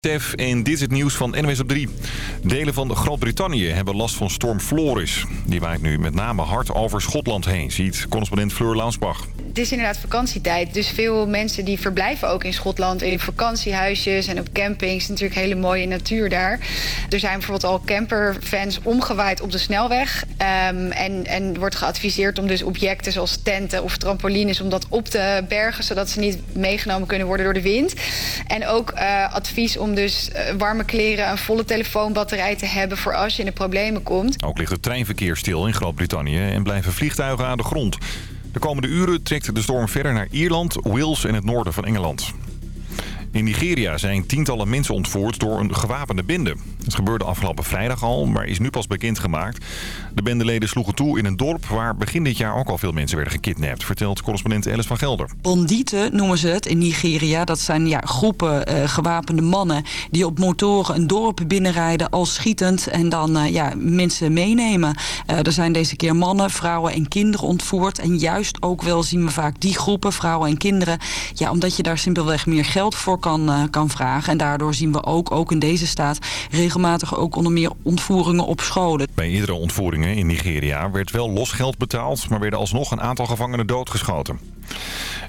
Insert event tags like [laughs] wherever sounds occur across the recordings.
Tef en dit is het nieuws van NWS op 3. Delen van Groot-Brittannië hebben last van storm Floris. Die waait nu met name hard over Schotland heen, ziet correspondent Fleur Launsbach. Het is inderdaad vakantietijd, dus veel mensen die verblijven ook in Schotland... in vakantiehuisjes en op campings, natuurlijk hele mooie natuur daar. Er zijn bijvoorbeeld al camperfans omgewaaid op de snelweg. Um, en, en wordt geadviseerd om dus objecten zoals tenten of trampolines... om dat op te bergen, zodat ze niet meegenomen kunnen worden door de wind. En ook uh, advies om dus uh, warme kleren, een volle telefoonbatterij te hebben... voor als je in de problemen komt. Ook ligt het treinverkeer stil in Groot-Brittannië en blijven vliegtuigen aan de grond. De komende uren trekt de storm verder naar Ierland, Wales en het noorden van Engeland. In Nigeria zijn tientallen mensen ontvoerd door een gewapende bende. Het gebeurde afgelopen vrijdag al, maar is nu pas bekendgemaakt. De bendeleden sloegen toe in een dorp waar begin dit jaar ook al veel mensen werden gekidnapt, vertelt correspondent Alice van Gelder. Bondieten noemen ze het in Nigeria. Dat zijn ja, groepen uh, gewapende mannen die op motoren een dorp binnenrijden al schietend en dan uh, ja, mensen meenemen. Uh, er zijn deze keer mannen, vrouwen en kinderen ontvoerd. En juist ook wel zien we vaak die groepen, vrouwen en kinderen, ja, omdat je daar simpelweg meer geld voor kan, kan vragen. En daardoor zien we ook, ook in deze staat regelmatig ook onder meer ontvoeringen op scholen. Bij eerdere in Nigeria werd wel losgeld betaald... maar werden alsnog een aantal gevangenen doodgeschoten.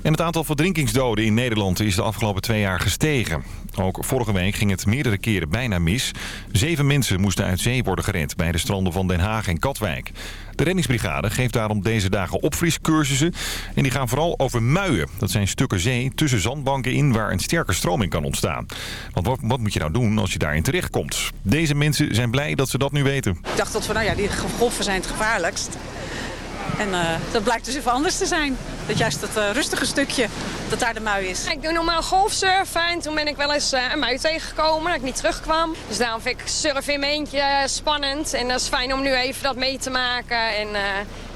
En het aantal verdrinkingsdoden in Nederland is de afgelopen twee jaar gestegen. Ook vorige week ging het meerdere keren bijna mis. Zeven mensen moesten uit zee worden gered bij de stranden van Den Haag en Katwijk. De reddingsbrigade geeft daarom deze dagen opfriscursussen. En die gaan vooral over muien. Dat zijn stukken zee tussen zandbanken in waar een sterke stroming kan ontstaan. Want wat, moet je nou doen als je daarin terechtkomt? Deze mensen zijn blij dat ze dat nu weten. Ik dacht dat we, nou ja, die golven zijn het gevaarlijkst. En uh, dat blijkt dus even anders te zijn. Dat juist het uh, rustige stukje, dat daar de mui is. Ik doe normaal golfsurfen en toen ben ik wel eens uh, een mui tegengekomen dat ik niet terugkwam. Dus daarom vind ik surfen in mijn eentje spannend. En dat is fijn om nu even dat mee te maken en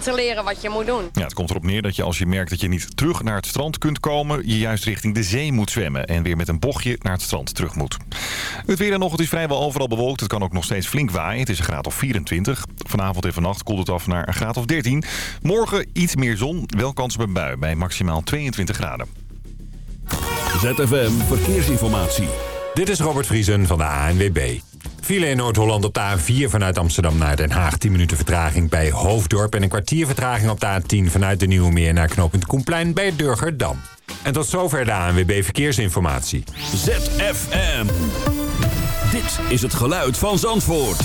te leren wat je moet doen. Ja, het komt erop neer dat je als je merkt dat je niet terug naar het strand kunt komen... je juist richting de zee moet zwemmen en weer met een bochtje naar het strand terug moet. Het weer en nog, het is vrijwel overal bewolkt. Het kan ook nog steeds flink waaien. Het is een graad of 24. Vanavond en vannacht koelt het af naar een graad of 13. Morgen iets meer zon, wel kans op een bui bij maximaal 22 graden. ZFM Verkeersinformatie. Dit is Robert Vriesen van de ANWB. File in Noord-Holland op de A4 vanuit Amsterdam naar Den Haag. 10 minuten vertraging bij Hoofddorp. En een kwartier vertraging op de A10 vanuit de Nieuwe Meer naar knooppunt Koenplein bij Durgerdam. En tot zover de ANWB Verkeersinformatie. ZFM. Dit is het geluid van Zandvoort.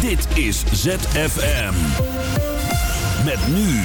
Dit is ZFM. Met nu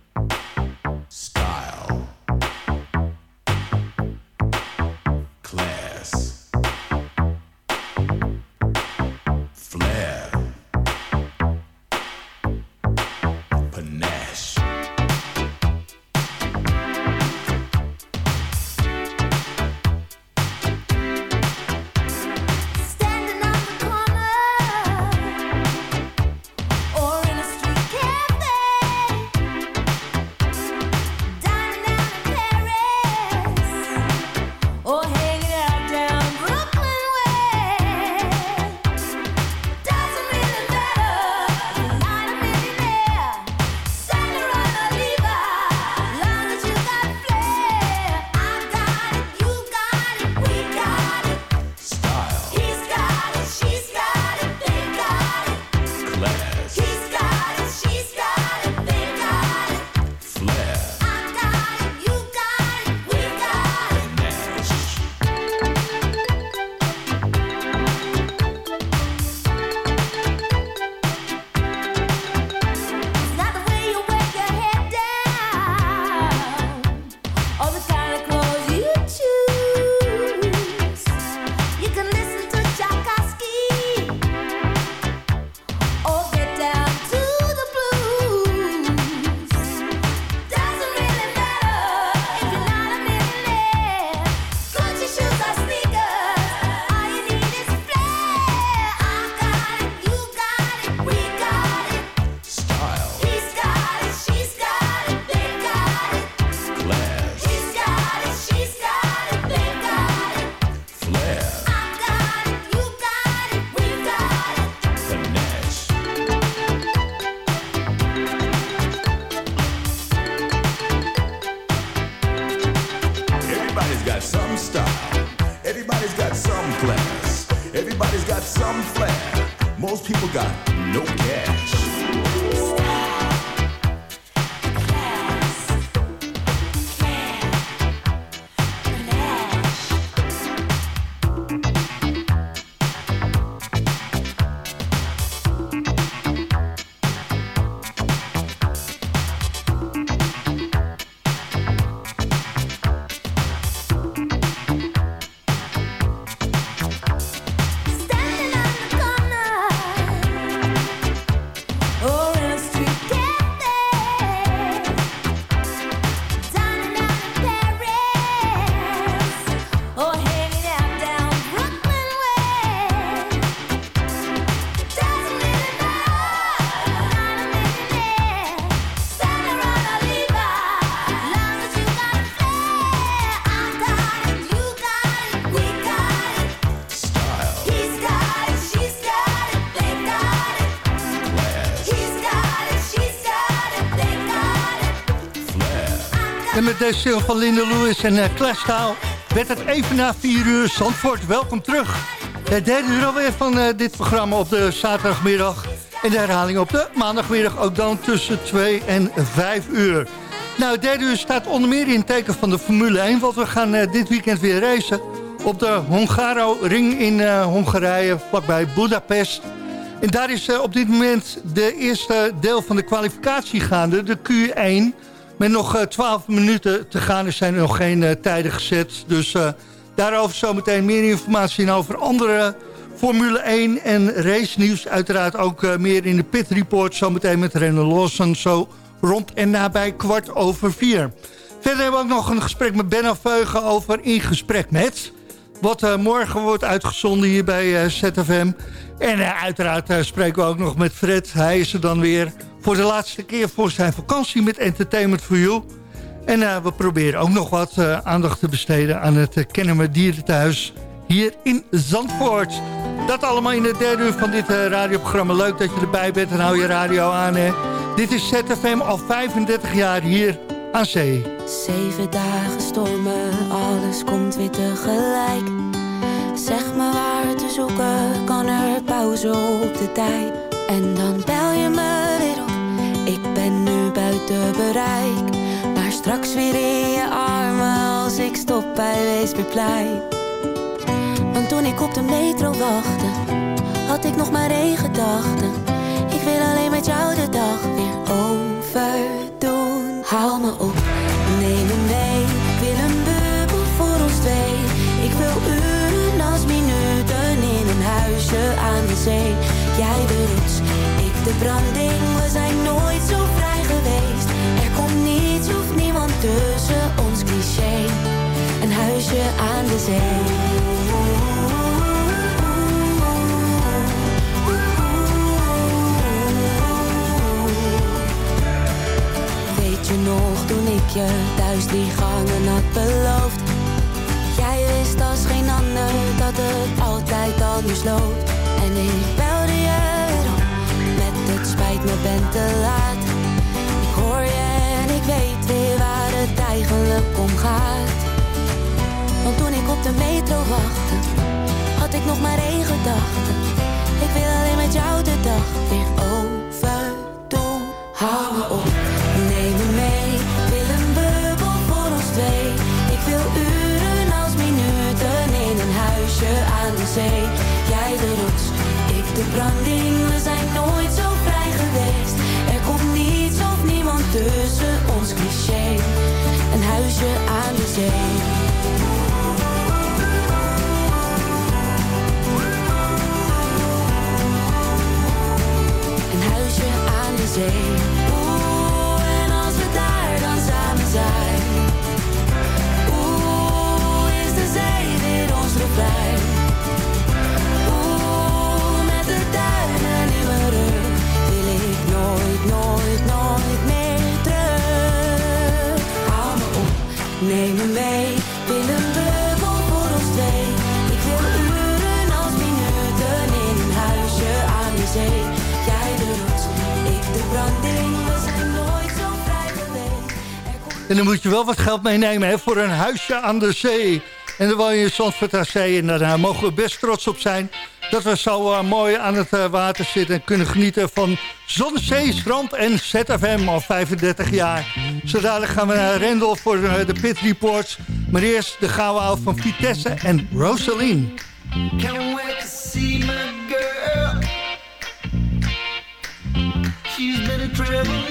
Van Linda Lewis en uh, Clashtaal werd het even na 4 uur. Zandvoort, welkom terug. Het derde uur alweer van eh, dit programma op de zaterdagmiddag. En de herhaling op de maandagmiddag ook dan tussen 2 en 5 uur. Nou, het derde uur staat onder meer in het teken van de Formule 1... want we gaan eh, dit weekend weer racen op de Hongaro-ring in eh, Hongarije... vlakbij Budapest. En daar is eh, op dit moment de eerste deel van de kwalificatie gaande, de Q1... Met nog eh, 12 minuten te gaan. Er zijn nog geen eh, tijden gezet. Dus eh, daarover zometeen meer informatie en over andere Formule 1 en race nieuws. Uiteraard ook eh, meer in de pit report. Zometeen met René Lawson. Zo rond en nabij kwart over vier. Verder hebben we ook nog een gesprek met Benno Veugen over In Gesprek Met. Wat eh, morgen wordt uitgezonden hier bij eh, ZFM. En eh, uiteraard eh, spreken we ook nog met Fred. Hij is er dan weer voor de laatste keer voor zijn vakantie met Entertainment for You. En eh, we proberen ook nog wat eh, aandacht te besteden aan het uh, Kennemer Dierenthuis hier in Zandvoort. Dat allemaal in het derde uur van dit eh, radioprogramma. Leuk dat je erbij bent en hou je radio aan. Hè. Dit is ZFM al 35 jaar hier aan zee. Zeven dagen stormen, alles komt weer tegelijk. Zeg me waar te zoeken, kan er pauze op de tijd. En dan bel je me weer ben nu buiten bereik. Maar straks weer in je armen als ik stop bij Weesperplein. Want toen ik op de metro wachtte, had ik nog maar één gedachte. Ik wil alleen met jou de dag weer overdoen. Haal me op, neem me mee. Ik wil een bubbel voor ons twee. Ik wil uren als minuten in een huisje aan de zee. Jij ik de branding. We zijn nooit zo vrij geweest. Er komt niets of niemand tussen ons cliché. Een huisje aan de zee. Weet je nog toen ik je thuis die gangen had beloofd? Jij wist als geen ander dat het altijd anders loopt. En ik belde het spijt me ben te laat. Ik hoor je en ik weet weer waar het eigenlijk om gaat. Want toen ik op de metro wachtte, had ik nog maar één gedachte. Ik wil alleen met jou de dag weer overdoen. Hou me op, neem me mee. Wil een bubbel voor ons twee. Ik wil uren als minuten in een huisje aan de zee. Jij de rots, ik de branding. We zijn nooit zo vrij Er komt niets of niemand tussen ons cliché. Een huisje aan de zee. Een huisje aan de zee. En dan moet je wel wat geld meenemen hè, voor een huisje aan de zee. En dan woon je in Zandvoort aan zee. En daar mogen we best trots op zijn dat we zo uh, mooi aan het uh, water zitten... en kunnen genieten van zon, zee, strand en ZFM al 35 jaar. Zodra gaan we naar Rendel voor uh, de Pit Reports. Maar eerst de gouden oud van Vitesse en Rosaline. Can't wait see my girl. She's been a traveling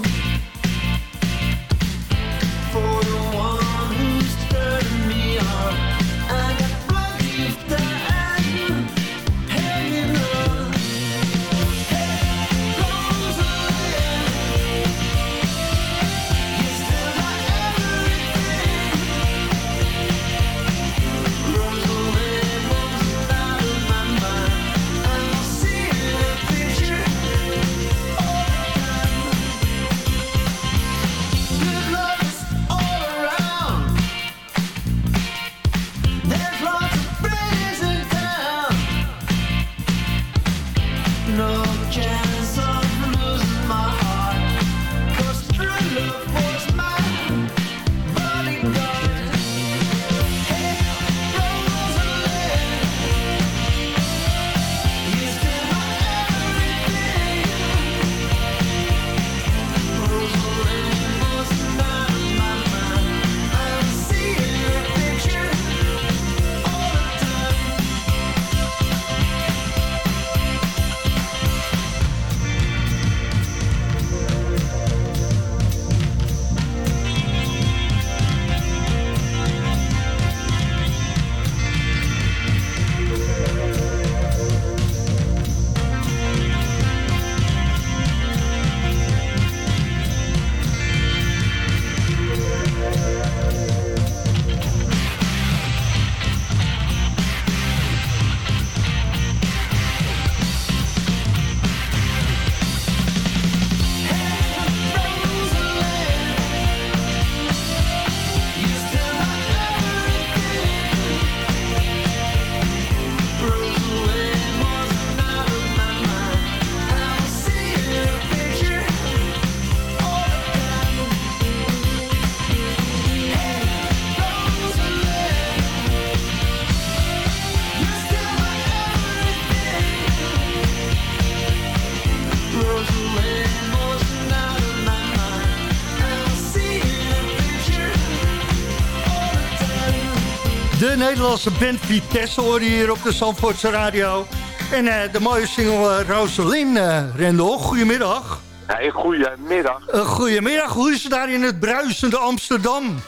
Nederlandse band Vitesse hoor je hier op de Zandvoortse radio. En eh, de mooie single uh, Rosalyn uh, Rendel. Goedemiddag. Hey, goedemiddag. Uh, goedemiddag. Hoe is het daar in het bruisende Amsterdam?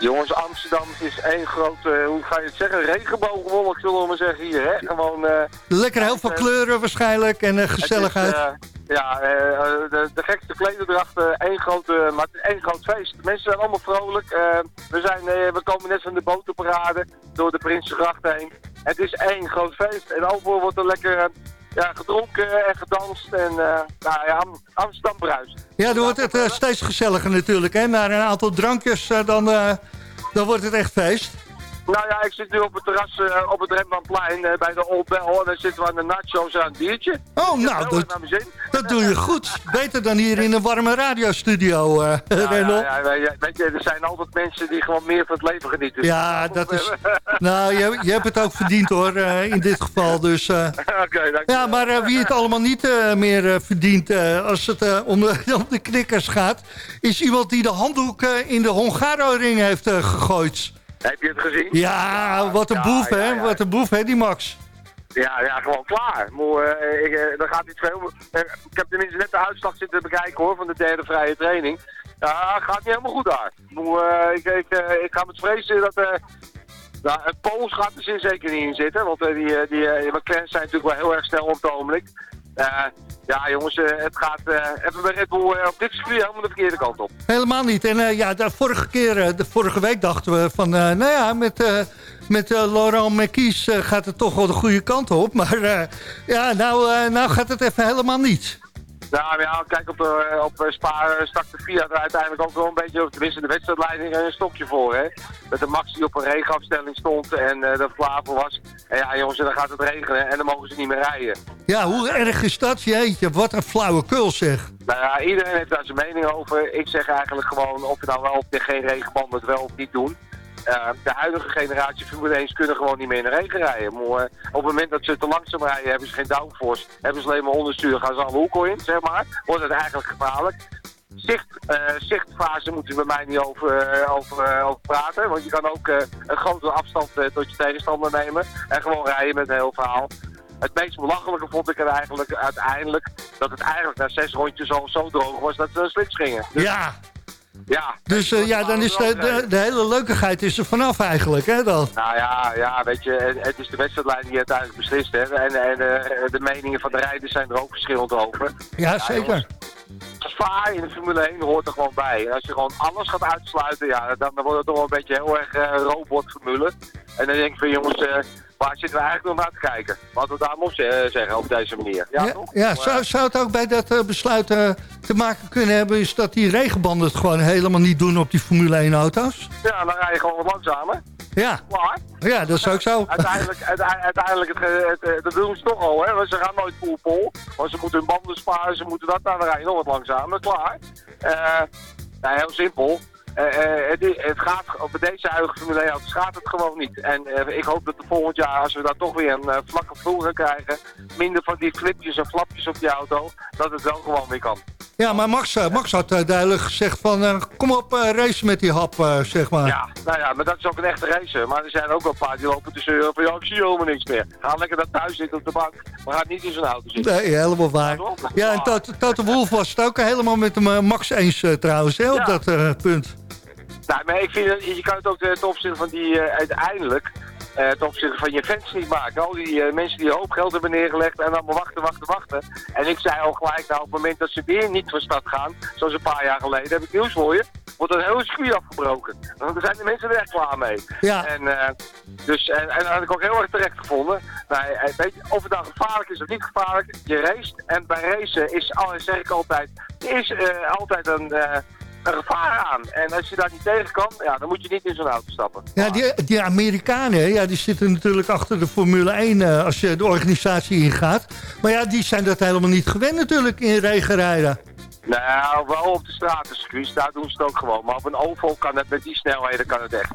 Jongens, Amsterdam is één grote, hoe ga je het zeggen, regenboogwolk zullen we maar zeggen hier. Hè? Gewoon, uh, Lekker heel veel kleuren waarschijnlijk en gezelligheid. Is, uh, ja, de, de, gekste klederdracht, één grote, maar één groot feest. De mensen zijn allemaal vrolijk. we, zijn, we komen net van de botenparade door de Prinsengracht heen. Het is één groot feest en overal wordt er lekker ja, gedronken en gedanst. En uh, nou ja, Amsterdam bruist. Ja, dan wordt het uh, steeds gezelliger natuurlijk. Hè? Na een aantal drankjes, uh, dan, dan wordt het echt feest. Nou ja, ik zit nu op het terras uh, op het Rembrandtplein uh, bij de Old Bell. En dan zitten we aan de nachos en aan het biertje. Oh, nou, dat, dat doe je goed. Beter dan hier in een warme radiostudio, uh, ja, ja, ja, weet je, er zijn altijd mensen die gewoon meer van het leven genieten. Ja, dat is... nou, je, je hebt het ook verdiend hoor, in dit geval. Dus, [laughs] Oké, okay, Ja, maar wie het allemaal niet meer verdient als het om, de, [laughs] om de knikkers gaat... is iemand die de handdoek in de Hongaro-ring heeft gegooid. Heb je het gezien? Ja, wat een boef, hè? Wat een boef, hè, die Max. Ja, ja, gewoon klaar. Moe, uh, ik, uh, dan gaat niet veel. Uh, ik heb tenminste net de uitslag zitten bekijken hoor, van de derde vrije training. Ja, gaat niet helemaal goed daar. Moe, ik, ik, ik ga met vrezen dat... nou, het Pools gaat er zeker niet in zitten, want die, die, McLaren's zijn natuurlijk wel heel erg snel op het ogenblik. Ja, jongens, het gaat even bij Red Bull op dit circuit helemaal de verkeerde kant op. Helemaal niet. En uh, ja, de vorige keer, de vorige week dachten we van, uh, nou ja, met, uh, met Laurent Merkies gaat het toch wel de goede kant op. Maar ja, nou, nou gaat het even helemaal niet. Nou ja, kijk, op, de, op eh, Spa eh, stak de Fiat er uiteindelijk ook wel een beetje, of tenminste de wedstrijdleiding, een stokje voor. Hè? Met de Max die op een regenafstelling stond en uh, dat was. En ja jongens, dan gaat het regenen en dan mogen ze niet meer rijden. Ja, hoe erg is dat? Jeetje, wat een flauwekul zeg. Nou ja, iedereen heeft daar zijn mening over. Ik zeg eigenlijk gewoon of je nou wel of geen regenbanden het wel of niet doen. Uh, de huidige generatie Formule 1 kunnen gewoon niet meer in de regen rijden. Maar, uh, op het moment dat ze te langzaam rijden, hebben ze geen downforce. Hebben ze alleen maar onderstuur, gaan ze alle hoeken in, zeg maar. Wordt het eigenlijk gevaarlijk. Zicht, uh, zichtfase moet je bij mij niet over, over, over praten. Want je kan ook een grotere afstand tot je tegenstander nemen. En gewoon rijden met een heel verhaal. Het meest belachelijke vond ik er eigenlijk uiteindelijk dat het eigenlijk na zes rondjes al zo droog was dat ze slips gingen. Ja, ja. Dus uh, ja, dan is de, de, de, hele leukigheid is er vanaf eigenlijk, hè dan? Nou ja, ja weet je, het, het is de wedstrijdlijn die uiteindelijk beslist, hè. En, en uh, de meningen van de rijders zijn er ook verschillend over. Ja, ja zeker. Gevaar in de Formule 1 hoort er gewoon bij. En als je gewoon alles gaat uitsluiten, ja, dan, dan wordt het toch wel een beetje heel erg uh, robotformule. En dan denk ik van jongens, waar zitten we eigenlijk nog naar te kijken? Wat we daar moeten uh, zeggen op deze manier. Ja, ja, ja zou, zou het ook bij dat uh, besluit uh, te maken kunnen hebben... is dat die regenbanden het gewoon helemaal niet doen op die Formule 1 auto's? Ja, dan rij je gewoon wat langzamer. Ja. Klaar. Ja, dat is ook zo. Uiteindelijk, uiteindelijk het, het, dat doen ze toch al, hè. Ze gaan nooit full pol. Want ze moeten hun banden sparen, ze moeten dat, dan rij je nog wat langzamer. Klaar. nou, heel simpel. Uh, het, het, gaat, op deze huidige Formule 1 auto's gaat het gewoon niet. En ik hoop dat de volgend jaar, als we daar toch weer een vlakke vloer krijgen, minder van die flipjes en flapjes op die auto, dat het wel gewoon weer kan. Ja, maar Max, Max had duidelijk gezegd van, kom op, race met die hap, zeg maar. Ja, nou ja, maar dat is ook een echte race. Maar er zijn ook wel een paar die lopen zeuren van, ja, ik zie helemaal niks meer. Ga lekker daar thuis zitten op de bank, maar ga niet in zo'n auto zitten. Nee, helemaal waar. Ja, en Toto Wolf was het ook helemaal met hem Max eens trouwens, hè, op dat punt. Nou, maar ik vind, je kan het ook ten opzichte van die uiteindelijk, ten opzichte van je fans niet maken. Al die uh, mensen die een hoop geld hebben neergelegd en allemaal wachten, wachten, wachten. En ik zei al gelijk, nou, op het moment dat ze weer niet van stad gaan, zoals een paar jaar geleden, heb ik nieuws voor je, wordt een hele circuit afgebroken. Want er zijn de mensen er echt klaar mee. Ja. En, dus, en, en dat had ik ook heel erg terecht gevonden. Nou, weet je, of het dan gevaarlijk is of niet gevaarlijk, je race. En bij racen is, zeg ik altijd, is altijd een een gevaar aan. En als je daar niet tegen kan, ja, dan moet je niet in zo'n auto stappen. Ja, die, die Amerikanen, ja, die zitten natuurlijk achter de Formule 1 uh, als je de organisatie ingaat. Maar ja, die zijn dat helemaal niet gewend natuurlijk in regenrijden. Nou, wel op de stratencircuits, daar doen ze het ook gewoon. Maar op een oval kan het met die snelheden kan het echt.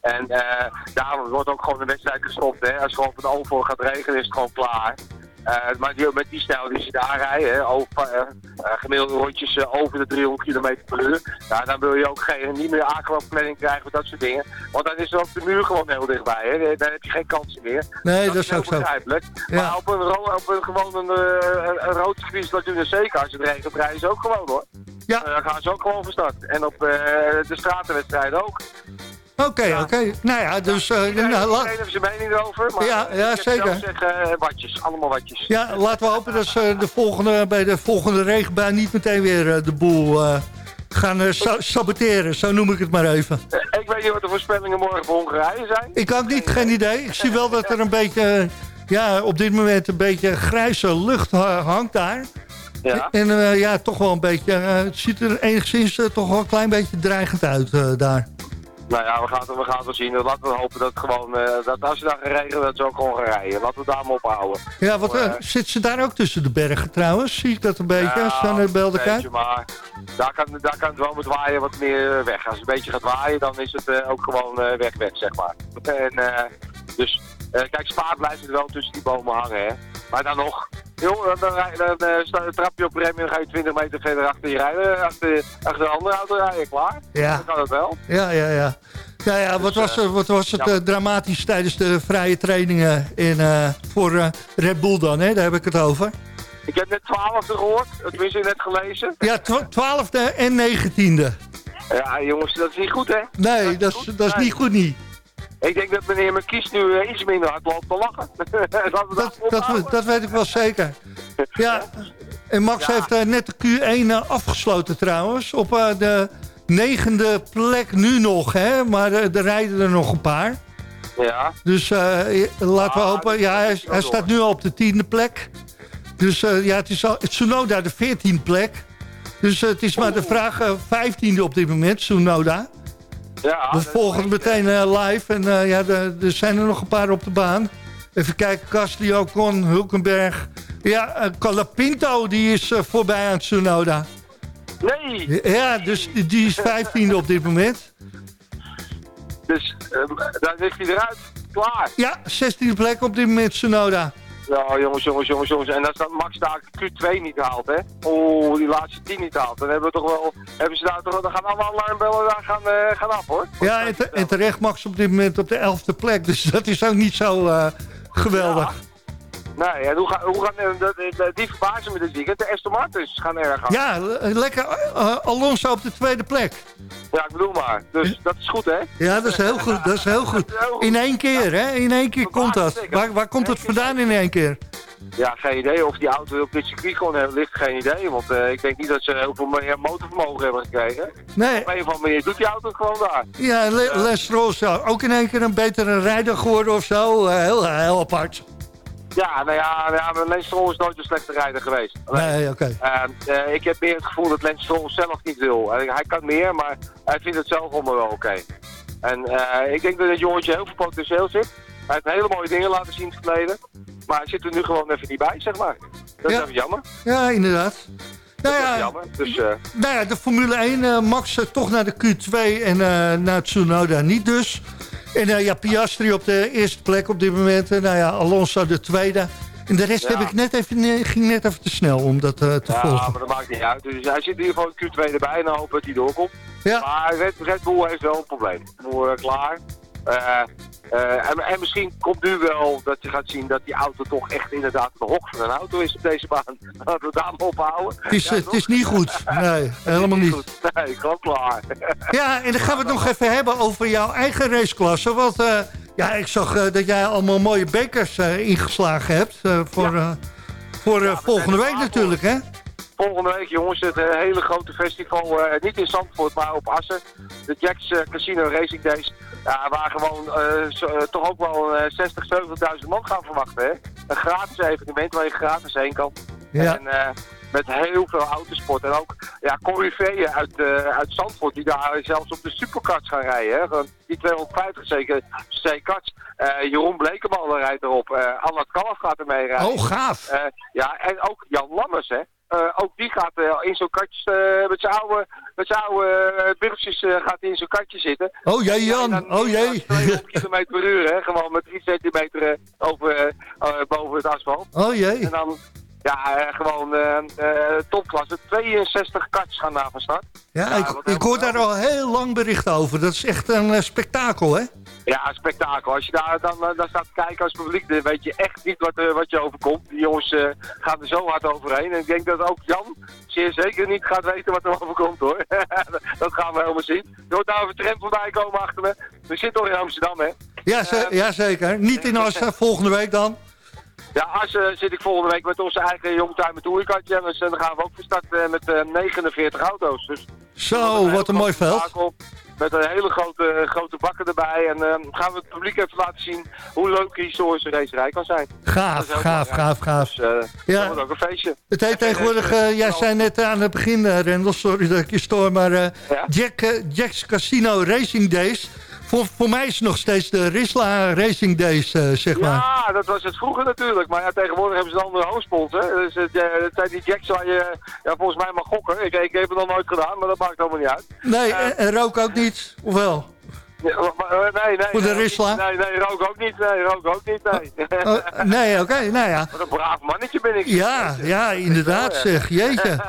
En uh, daarom wordt ook gewoon de wedstrijd gestopt. Hè. Als het gewoon op een oval gaat regenen, is het gewoon klaar. Uh, maar die, met die stijl die ze daar rijden, over, uh, gemiddelde rondjes over de 300 km per uur. Ja, dan wil je ook geen, niet meer aquaplanning krijgen of dat soort dingen. Want dan is er ook de muur gewoon heel dichtbij. Hè. Dan heb je geen kansen meer. Nee, dat, dat is ook zo. begrijpelijk. Ja. Maar op een, op een gewoon een, een, een rood circuit dat doen zeker als het regent rijden ze ook gewoon hoor. Ja. dan gaan ze ook gewoon van start. En op de stratenwedstrijden ook. Oké, okay, oké. Okay. Nou ja, dus... Uh, iedereen, nou, heeft zijn mening erover, maar ja, ja, ik zeker. zeggen uh, watjes, allemaal watjes. Ja, laten we hopen dat ze de volgende, bij de volgende regenbui niet meteen weer uh, de boel gaan sa saboteren. Zo noem ik het maar even. ik weet niet wat de voorspellingen morgen voor Hongarije zijn. Ik ook niet, geen idee. Ik zie wel dat er een beetje, ja, op dit moment een beetje grijze lucht hangt daar. Ja. En ja, toch wel een beetje, het ziet er enigszins toch wel een klein beetje dreigend uit daar. Nou ja, we gaan, het, we gaan het wel zien. Laten we hopen dat, gewoon, uh, dat als je daar gaat regenen, dat ze ook gewoon gaan rijden. Laten we daar maar ophouden. Ja, wat, uh, zit ze daar ook tussen de bergen trouwens? Zie ik dat een beetje? Ja, Staan er uit? maar daar kan, daar kan het wel met waaien wat meer weg. Als het een beetje gaat waaien, dan is het ook gewoon weg, weg, zeg maar. En, dus, kijk, spaar blijft er wel tussen die bomen hangen, hè. Maar dan nog, Joh, dan, dan, dan, dan trap je op rem en dan ga je 20 meter verder achter je rijden. Achter, achter de andere auto rijden, klaar. Ja. Dan kan het wel. Ja, ja, ja. Nou ja, wat, was, wat was het ja. uh, dramatisch tijdens de vrije trainingen in, voor Red Bull dan, hè? Daar heb ik het over. Ik heb net 12e gehoord, tenminste net gelezen. Ja, 12e en 19e. Ja, jongens, dat is niet goed, hè? Nee, dat is, dat is niet goed, niet. Ik denk dat meneer McKies nu uh, iets minder hard loopt te lachen. [laughs] dat, dat, dat, dat, weet ik wel zeker. Ja, en Max ja. heeft uh, net de Q1 uh, afgesloten trouwens. Op de negende plek nu nog, hè. Maar er rijden er nog een paar. Ja. Dus laten we hopen. Ja, hij, hij staat nu al op de tiende plek. Dus ja, het is al, Tsunoda de 14e plek. Dus het is maar de vraag, 15e op dit moment, Tsunoda. Ja, We volgen het meteen live en ja, er zijn er nog een paar op de baan. Even kijken, Castillo, Con, Hulkenberg. Ja, Calapinto, die is voorbij aan Tsunoda. Nee! Ja, dus die is 15e op dit moment. Dus daar ligt hij eruit. Klaar. Ja, 16e plek op dit moment, Tsunoda. Ja, jongens, jongens, jongens, jongens. En als dat Max daar Q2 niet haalt, hè. Oeh, die laatste 10 niet haalt. Dan hebben we toch wel... Hebben ze daar toch... Dan gaan alle alarmbellen daar gaan, uh, gaan af, hoor. Ja, en, te, en, terecht Max op dit moment op de 11e plek. Dus dat is ook niet zo uh, geweldig. Ja. Nee, en hoe, ga, hoe gaan, uh, die verbazen me dit weekend. De Aston Martins gaan erg aan. Ja, lekker uh, Alonso op de tweede plek. Ja, ik bedoel maar. Dus dat is goed, hè? Ja, dat is heel goed. Dat is heel goed. In één keer, hè? In één keer komt dat. Waar, waar komt het vandaan in één keer? Ja, geen idee. Of die auto op dit circuit gewoon hebben, ligt geen idee. Want uh, ik denk niet dat ze heel veel meer motorvermogen hebben gekregen. Nee. Op een of andere manier doet die auto gewoon daar. Ja, Le ja. Les ook in één keer een betere rijder geworden of zo. Uh, heel, heel apart. Ja, nou ja, ja Lens Stroll is nooit een slechte rijder geweest. Nee, oké. Okay. Uh, uh, ik heb meer het gevoel dat Lens Stroll zelf niet wil. Uh, hij kan meer, maar hij vindt het zelf allemaal wel oké. Okay. En ik denk dat het jongetje heel veel potentieel zit. Hij heeft hele mooie dingen laten zien in het verleden. Maar hij zit er nu gewoon even niet bij, zeg maar. Dat is ja. even jammer. Ja, inderdaad. Dat nou ja, jammer. Dus, nou ja, de Formule 1, Max toch naar de Q2 en naar Tsunoda niet dus. En uh, ja, Piastri op de eerste plek op dit moment. En nou ja, Alonso de tweede. En de rest Ja. heb ik net even, ging net even te snel om dat uh, te ja, volgen. maar dat maakt niet uit. Dus hij zit in ieder geval in Q2 erbij en dan hopen dat hij doorkomt. Ja. Maar Red, Red Bull heeft wel een probleem. Moe, klaar. Uh, uh, en, en, misschien komt nu wel dat je gaat zien dat die auto toch echt inderdaad een hok van een auto is op deze baan. [laughs] Laten we daar maar ophouden. Het is, Ja, het is niet goed. [laughs] Nee, helemaal niet. Goed. Nee, gewoon klaar. [laughs] Ja, en dan gaan we het nog even hebben over jouw eigen raceklasse. Want uh, ja, ik zag uh, dat jij allemaal mooie bekers ingeslagen hebt. voor Ja. voor Ja, we volgende week natuurlijk, hè? Volgende week, jongens, het eh, hele grote festival. eh, niet in Zandvoort, maar op Assen. De Jacks eh, Casino Racing Days. Ja, waar gewoon zo- toch ook wel eh 60, 70.000 man gaan verwachten. Hè? Een gratis evenement waar je gratis heen kan. Ja. En met heel veel autosport. En ook ja, corriveeën uit, eh, uit Zandvoort die daar zelfs op de superkarts gaan rijden. Hè? Die 250 zeker C-karts. Eh, Jeroen Blekeman rijdt erop. Eh Anna Kalf gaat ermee rijden. Oh, gaaf. Ja, en ook Jan Lammers, hè. Eh, ook die gaat eh, in zo'n katje, eh, met zijn oude, met zijn oude eh, gaat hij in zo'n katje zitten. Oh jee, Jan. dan- Oh jee. 200 km per uur, hè. Gewoon met 3 centimeter over, boven het asfalt. Oh jee. En dan, ja, gewoon eh eh, topklasse. 62 karts gaan daar van start. Ja, Ja, ik, ik hoor daar al heel lang berichten over. Dat is echt een spektakel, hè? Ja, spektakel. Als je daar dan, eh, dan staat te kijken als publiek, dan weet je echt niet wat, eh, wat je overkomt. Die jongens eh, gaan er zo hard overheen. En ik denk dat ook Jan zeer zeker niet gaat weten wat er [laughs] overkomt, hoor. [laughs] dat gaan we helemaal zien. Er wordt nou even een tram voorbij komen achter me. We zitten toch in Amsterdam, hè? Ja, ze, ja zeker. Niet in Assen, volgende week dan. Ja, Assen zit ik volgende week met onze eigen Youngtimer Touring Challenge. En dan gaan we ook van start met eh, 49 auto's. Dus Zo, wat een mooi veld. Met een hele grote, grote bakken erbij. En eh, gaan we het publiek even laten zien hoe leuk die historische racerij kan zijn. Gaaf, gaaf, gaaf, gaaf. Dus eh Ja. dat wordt ook een feestje. Het heet tegenwoordig, eh, jij zei net aan het begin, eh, Rendel, sorry dat ik je stoor, maar Ja? Jack, Jack's Casino Racing Days. Voor, voor mij is het nog steeds de Risla Racing Days, eh, zeg maar. Ja, dat was het vroeger natuurlijk. Maar ja, tegenwoordig hebben ze een andere hoofdsponsor. Dus eh, zijn die jacks waar je ja, volgens mij mag gokken. Ik, ik heb het nog nooit gedaan, maar dat maakt allemaal niet uit. Nee, en, en rook ook niet, of wel? Ja, maar, eh, nee, nee. Voor de Risla? Nee, nee, rook ook niet. Nee, rook ook niet. Nee. Oh, nee, oké, nou ja. Wat een braaf mannetje ben ik. Ja, ja, inderdaad zeg, jeetje. [laughs]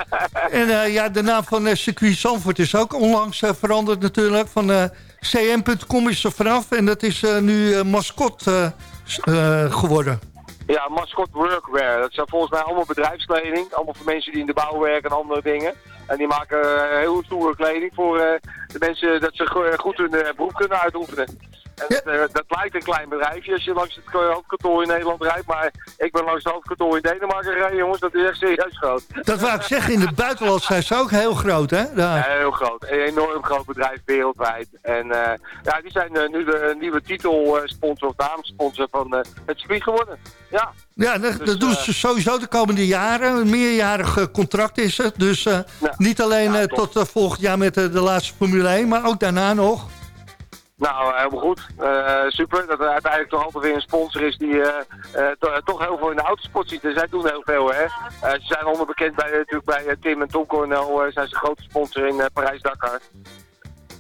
En eh, ja, de naam van eh, circuit Zandvoort is ook onlangs eh, veranderd natuurlijk. Van eh, cm.com is er vanaf en dat is eh, nu eh, mascot eh, geworden. Ja, mascot workwear. Dat zijn volgens mij allemaal bedrijfskleding. Allemaal voor mensen die in de bouw werken en andere dingen. En die maken heel stoere kleding voor de mensen dat ze go- goed hun beroep kunnen uitoefenen. En dat, eh, dat lijkt een klein bedrijfje als je langs het hoofdkantoor in Nederland rijdt. Maar ik ben langs het hoofdkantoor in Denemarken gereden, jongens. Dat is echt serieus groot. Dat wou ik zeggen, in het buitenland zijn ze ook heel groot, hè? Daar. Heel groot. Een enorm groot bedrijf wereldwijd. En eh, ja, die zijn eh, nu de nieuwe titelsponsor of damesponsor van eh, het circuit geworden. Ja. Ja, dat, Dus, dat doen eh, ze sowieso de komende jaren. Een meerjarig eh, contract is het. Dus eh, niet alleen eh, tot eh, volgend jaar met eh, de laatste Formule 1, maar ook daarna nog. Nou, helemaal goed. Eh, super. Dat er uiteindelijk toch altijd weer een sponsor is die eh, eh, to- toch heel veel in de autosport ziet. En zij doen heel veel, hè. Eh, ze zijn onderbekend bij, natuurlijk bij eh, Tim en Tom Coronel. eh, zijn ze grote sponsor in eh, Parijs-Dakar.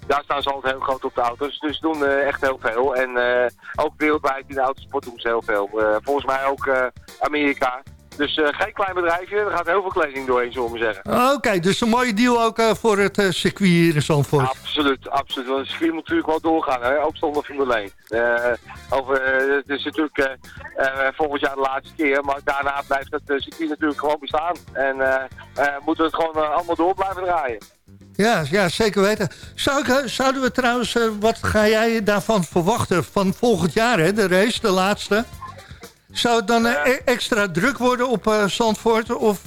Daar staan ze altijd heel groot op de auto's. Dus ze doen eh, echt heel veel. En eh, ook wereldwijd in de autosport doen ze heel veel. Eh, volgens mij ook eh, Amerika. Dus eh, geen klein bedrijfje. Er gaat heel veel kleding doorheen, zullen we zeggen. Oké, dus een mooie deal ook eh, voor het eh, circuit hier in Zandvoort. Absoluut, absoluut. Want het circuit moet natuurlijk wel doorgaan, hè? ook zonder Formule 1. Eh, over, het is natuurlijk volgend jaar de laatste keer, maar daarna blijft het circuit natuurlijk gewoon bestaan. En moeten we het gewoon allemaal door blijven draaien. Ja, ja zeker weten. Zou ik, zouden we trouwens, wat ga jij daarvan verwachten van volgend jaar, hè, de race, de laatste? Zou het dan eh, e- extra druk worden op eh, Zandvoort? Of...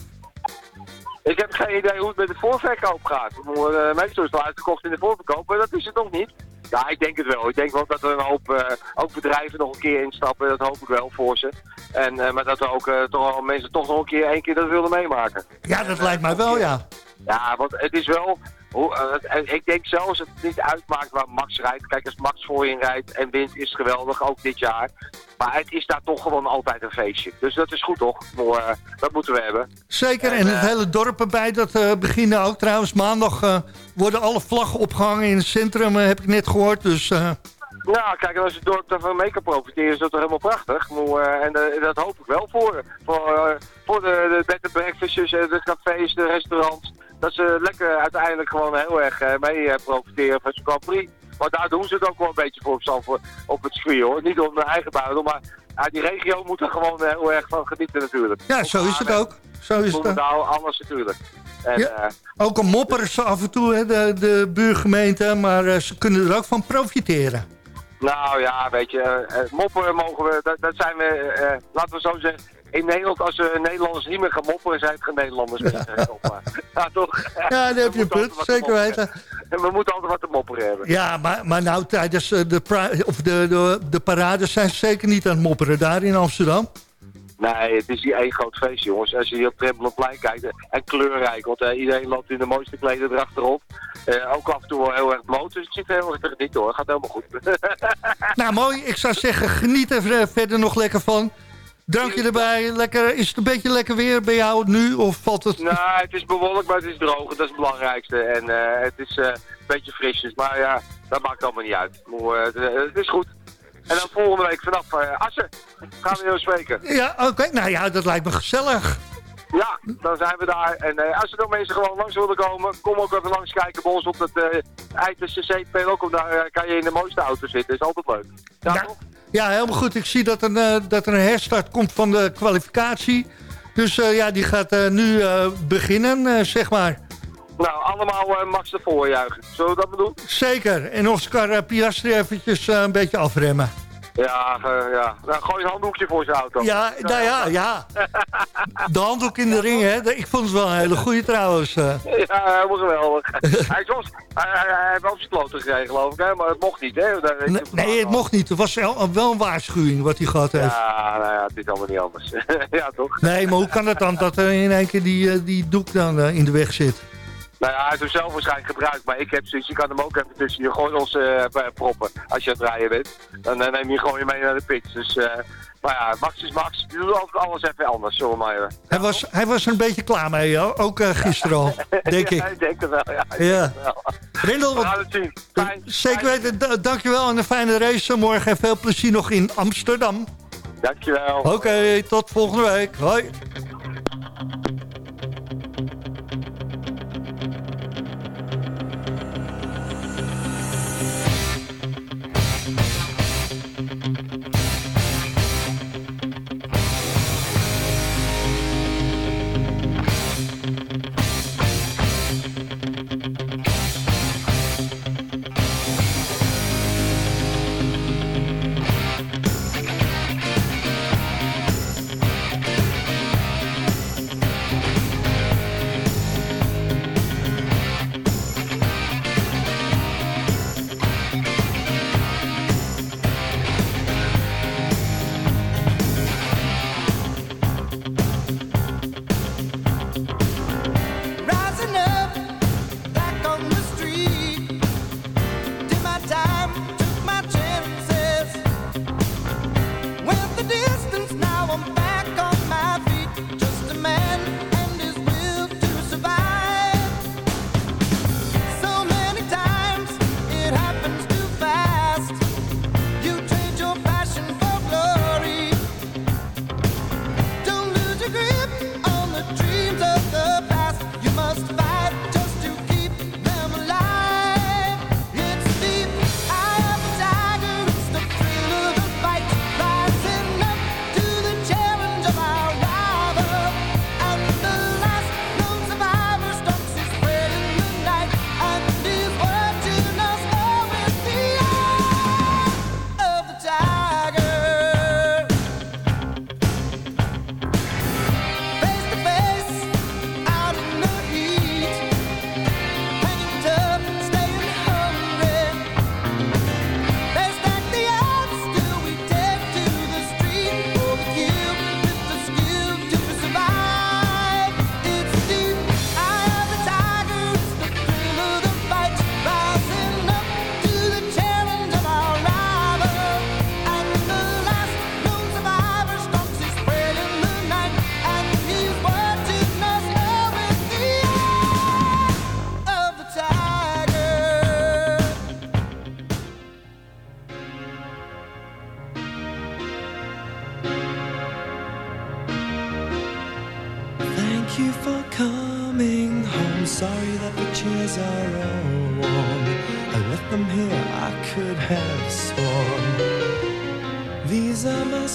Ik heb geen idee hoe het met de voorverkoop gaat. Uh, meestal is het al uitgekocht in de voorverkoop, maar dat is het nog niet. Ja, ik denk het wel. Ik denk wel dat er een hoop eh, ook bedrijven nog een keer instappen. Dat hoop ik wel voor ze. En, eh, maar dat er ook eh, toch wel mensen toch nog een keer één keer dat willen meemaken. Ja, dat lijkt mij wel, ja. Ja, want het is wel... Hoe, eh, en ik denk zelfs dat het niet uitmaakt waar Max rijdt. Kijk, als Max voor je rijdt en wint is het geweldig, ook dit jaar. Maar het is daar toch gewoon altijd een feestje. Dus dat is goed toch? Maar, eh, dat moeten we hebben. Zeker, en het eh, hele dorp erbij, dat eh beginnen ook trouwens. Maandag eh, worden alle vlaggen opgehangen in het centrum, eh, heb ik net gehoord. Dus eh, Nou, kijk, als het dorp daarvan mee kan profiteren, is dat toch helemaal prachtig. Maar, eh, en eh, dat hoop ik wel voor, voor, eh, voor de, de bed eh, de cafés, de restaurants. Dat ze lekker uiteindelijk gewoon heel erg mee profiteren van zo'n Grand Prix. Maar daar doen ze het ook wel een beetje voor op, Zandvoort, op het circuit hoor. Niet om de eigen buidel, maar ja, die regio moet er gewoon heel erg van genieten natuurlijk. ja, zo is het ook. Zo is het ook. Bloemendaal, alles natuurlijk. En, Ja. Ook al mopperen ze af en toe, hè, de, de buurgemeente, maar ze kunnen er ook van profiteren. Nou ja, weet je, eh, mopperen mogen we, dat, dat zijn we, eh, laten we zo zeggen, in Nederland, als we Nederlanders niet meer gaan mopperen, zijn het geen Nederlanders meer. maar. [laughs] Ja, toch? Ja, daar heb je een punt, zeker weten. En we moeten altijd wat te mopperen hebben. Ja, maar, maar nou tijdens eh, de, of de, de, de parade zijn ze zeker niet aan het mopperen daar in Amsterdam. Nee, het is hier één groot feest, jongens. Als je hier op Trempelenplein kijkt, eh, en kleurrijk, want eh, iedereen loopt in de mooiste kleden erachterop. Eh, ook af en toe wel heel erg bloot, dus het zit heel erg te genieten hoor. Gaat helemaal goed. [laughs] Nou mooi, ik zou zeggen geniet er verder nog lekker van. Drankje erbij, lekker, is het een beetje lekker weer bij jou nu of valt het... nou, het is bewolkt, maar het is droog. Dat is het belangrijkste. En het is een beetje frisjes. Maar ja, dat maakt allemaal niet uit. Maar, het is goed. En dan volgende week vanaf eh, Assen gaan we heel spreken. Ja, oké, nou ja, dat lijkt me gezellig. Ja, dan zijn we daar. En eh, als er nog mensen gewoon langs willen komen, kom ook even langs kijken bij ons op het uh, ITCC-panel. Daar eh, kan je in de mooiste auto zitten. is altijd leuk. Ja, Ja. Ja, helemaal goed. Ik zie dat, een, dat er een herstart komt van de kwalificatie. Dus ja, die gaat nu beginnen, zeg maar. Nou, allemaal eh, Max ervoor juichen. Zullen we dat maar doen? Zeker. En Oscar eh, Piastri eventjes eh, een beetje afremmen. Ja, ja. Nou, gooi een handdoekje voor zijn auto. Ja, nou ja, ja. [laughs] De handdoek in de ring, hè. Ik vond het wel een hele goeie trouwens. Ja, helemaal geweldig. hij, was, [laughs] hij, hij, heeft wel zijn kloten gekregen, geloof ik, hè? maar het mocht niet. Hè? Nee, het mocht niet. Het was wel een waarschuwing wat hij gehad heeft. Ja, nou ja, het is allemaal niet anders. [laughs] ja, toch? Nee, maar hoe kan het dan dat er in één keer die, die doek dan in de weg zit? Nou ja, hij heeft hem zelf waarschijnlijk gebruikt, maar ik heb zoiets, je kan hem ook even tussen je gordels eh, proppen als je aan het rijden bent. Dan eh, neem je gewoon je mee naar de pit. Dus, eh maar ja, Max is Max. Die doet altijd alles even anders, zullen maar even. Hij was, hij was er een beetje klaar mee, hoor. ook eh, gisteren al, [laughs] denk ja, ik. ik denk het wel, ja. ik Ja. wel. Rendel, We wat- gaan het zien. Fijn. zeker weten, da- dankjewel en een fijne race morgen. En veel plezier nog in Amsterdam. Dankjewel. Oké, tot volgende week. Hoi.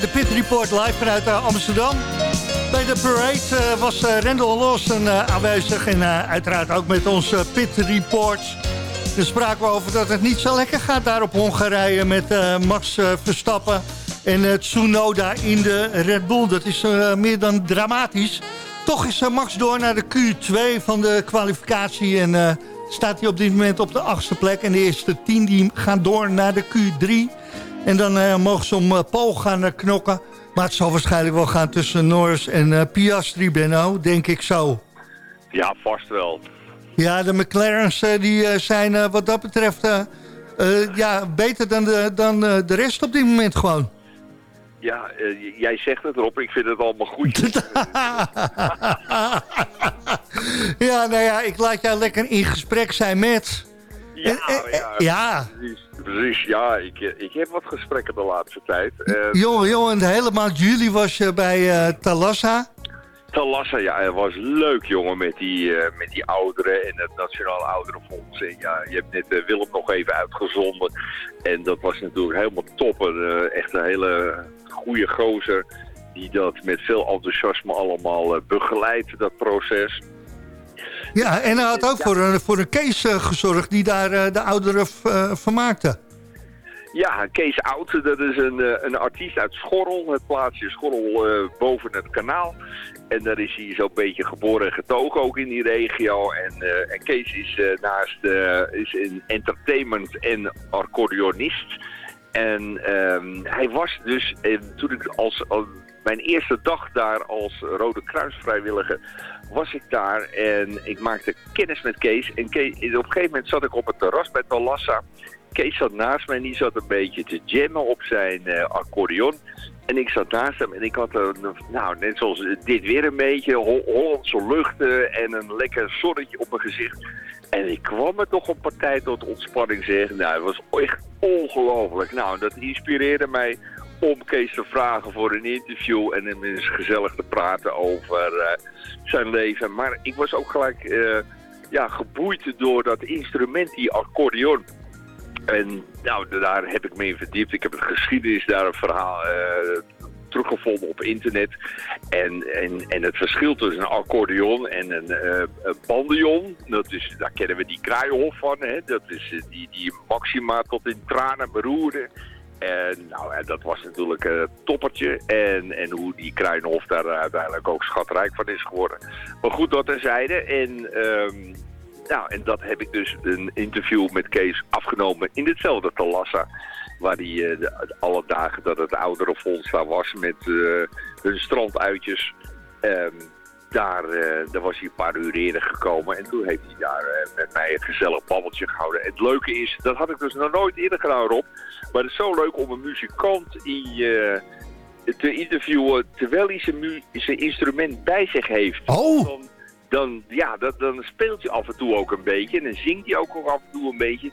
de Pit Report live vanuit eh, Amsterdam. Bij de parade eh, was Rendel Lawson eh, aanwezig. En eh, uiteraard ook met ons eh, Pit Report. Daar spraken we over dat het niet zo lekker gaat daar op Hongarije... met eh, Max eh, Verstappen en Tsunoda in de Red Bull. Dat is eh, meer dan dramatisch. Toch is eh, Max door naar de Q2 van de kwalificatie... en eh, staat hij op dit moment op de achtste plek. En de eerste tien die gaan door naar de Q3... En dan eh, mogen ze om uh, Paul gaan uh, knokken. Maar het zal waarschijnlijk wel gaan tussen Norris en Piastri, Benno. Denk ik zo. Ja, vast wel. Ja, de McLaren's die zijn wat dat betreft ja, beter dan, de, dan de rest op dit moment gewoon. Ja, jij zegt het erop. Ik vind het allemaal goed. [laughs] ja, nou ja, ik laat jou lekker in gesprek zijn met... Ja, ja, ja. Precies, precies, ja. Ik, ik heb wat gesprekken de laatste tijd. Uh, jongen, jongen, de hele maand juli was je bij uh, Talassa. Talassa, ja, het was leuk, jongen, met die, uh, met die ouderen en het Nationaal Ouderenfonds. En ja, je hebt net uh, Willem nog even uitgezonden. En dat was natuurlijk helemaal top. En, echt een hele goede gozer die dat met veel enthousiasme allemaal begeleidt, dat proces. Ja, en hij had ook voor een, voor een Kees uh, gezorgd die daar uh, de ouderen uh, vermaakte. Ja, Kees Oud, dat is een, een artiest uit Schorrel, het plaatsje Schorrel boven het kanaal. En daar is hij zo'n beetje geboren en getogen ook in die regio. En, en Kees is naast is een entertainment en accordeonist. En ehm, hij was dus, eh, toen ik als- mijn eerste dag daar als Rode Kruis vrijwilliger, was ik daar en ik maakte kennis met Kees. En Kees, op een gegeven moment zat ik op het terras met Talassa. Kees zat naast mij en die zat een beetje te jammen op zijn eh, accordeon. En ik zat naast hem en ik had een, nou, net zoals dit weer een beetje, Hol- Hollandse luchten en een lekker zonnetje op mijn gezicht. En ik kwam me toch een partij tot ontspanning zeggen. Nou, het was echt ongelooflijk. Nou, dat inspireerde mij om Kees te vragen voor een interview en hem eens gezellig te praten over eh, zijn leven. Maar ik was ook gelijk eh, ja, geboeid door dat instrument, die accordeon. En nou, daar heb ik me in verdiept. Ik heb het geschiedenis daar een verhaal eh, teruggevonden op internet. En, en, en het verschil tussen een accordeon en een, een bandeon, dat is, daar kennen we die kraaienhof van. Hè? Dat is die, die Maxima tot in tranen beroerde. En nou, dat was natuurlijk een toppertje. En, en hoe die Kruinhof daar uiteindelijk ook schatrijk van is geworden. Maar goed, dat terzijde. En, ehm, nou, en dat heb ik dus een interview met Kees afgenomen in hetzelfde Talassa. Waar hij eh, alle dagen dat het oudere fonds daar was met eh, hun stranduitjes. Ehm, daar, eh, daar was hij een paar uur eerder gekomen en toen heeft hij daar eh, met mij een gezellig babbeltje gehouden. En het leuke is, dat had ik dus nog nooit eerder gedaan Rob, maar het is zo leuk om een muzikant in je te interviewen terwijl hij zijn, instrument bij zich heeft. Oh! Dan, dan, ja, dat, dan speelt hij af en toe ook een beetje en dan zingt hij ook af en toe een beetje.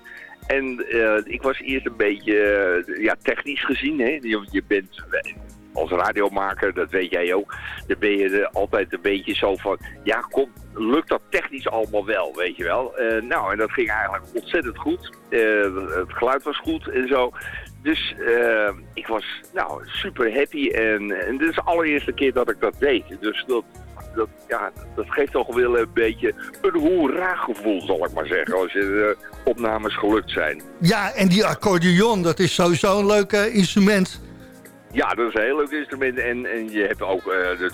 En eh, ik was eerst een beetje eh, ja, technisch gezien. Hè? Je, je bent eh, als radiomaker, dat weet jij ook, dan ben je er altijd een beetje zo van, ja, lukt dat technisch allemaal wel, weet je wel. Eh, nou, en dat ging eigenlijk ontzettend goed. Eh, het geluid was goed en zo. Dus eh, ik was nou, super happy en, dit is de allereerste keer dat ik dat deed. Dus dat, dat, ja, dat geeft toch wel een beetje een hoera gevoel, zal ik maar zeggen, als je opnames gelukt zijn. Ja, en die accordeon, dat is sowieso een leuk instrument. Ja, dat is een heel leuk instrument. En, en je hebt ook eh,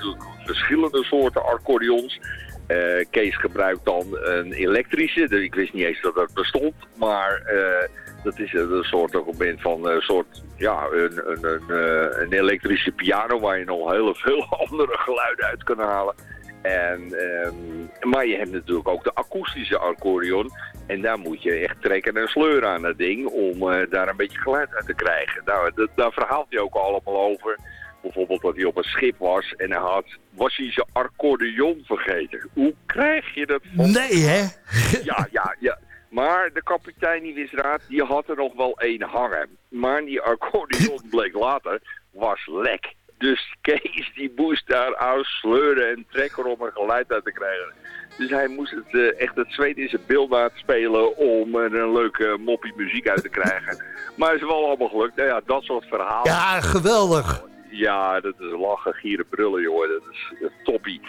verschillende soorten accordeons. Eh, Kees gebruikt dan een elektrische. Dus ik wist niet eens dat dat bestond. Maar eh, dat is een, soort argument van een soort, ja, een, een, een, een elektrische piano waar je nog heel veel [laughs] andere geluiden uit kan halen. En, ehm, maar je hebt natuurlijk ook de akoestische accordeon. En daar moet je echt trekken en sleuren aan dat ding om eh, daar een beetje geluid uit te krijgen. Nou, dat, daar verhaalt hij ook allemaal over. Bijvoorbeeld dat hij op een schip was en hij had, was hij zijn accordeon vergeten. Hoe krijg je dat? van- Nee, hè? [laughs] Ja, ja, ja. Maar de kapitein die wist raad, die had er nog wel één hangen. Maar die accordeon bleek later, was lek. Dus Kees die moest daar aan sleuren en trekken om er geluid uit te krijgen. Dus hij moest het, eh, echt het zweet in zijn spelen om een leuke moppie muziek uit te krijgen. Maar het is wel allemaal gelukt. Nou ja, dat soort verhalen. Ja, geweldig. Ja, dat is lachen, gieren, brullen, joh. Dat is, is toppie.